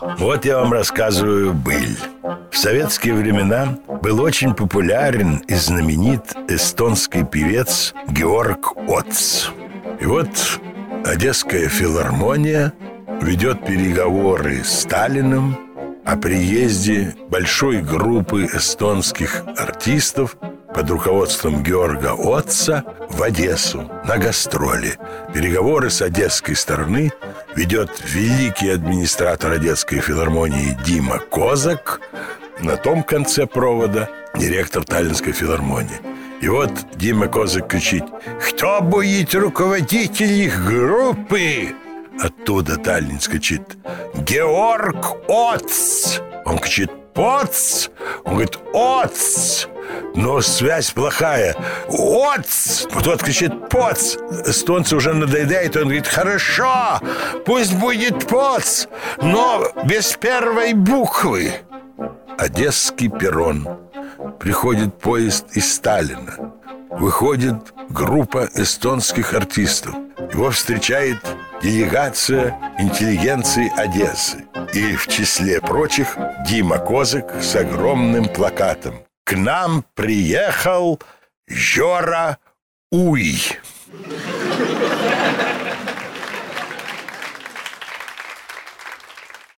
Вот я вам рассказываю быль. В советские времена был очень популярен и знаменит эстонский певец Георг Отц. И вот Одесская филармония ведет переговоры с Сталиным о приезде большой группы эстонских артистов под руководством Георга Отца в Одессу на гастроли. Переговоры с одесской стороны ведет великий администратор Одесской филармонии Дима Козак, на том конце провода директор Таллинской филармонии. И вот Дима Козак кричит «Кто будет руководитель их группы?» Оттуда Таллин кричит «Георг Отц!» Он кричит «Поц!» Он говорит «Отц!» Но связь плохая. Отц! Тот кричит «Поц!» Эстонцы уже надоедает, он говорит «Хорошо, пусть будет поц, но без первой буквы». Одесский перрон. Приходит поезд из Сталина. Выходит группа эстонских артистов. Его встречает делегация интеллигенции Одессы. И в числе прочих Дима Козык с огромным плакатом. К нам приехал Жора Уй.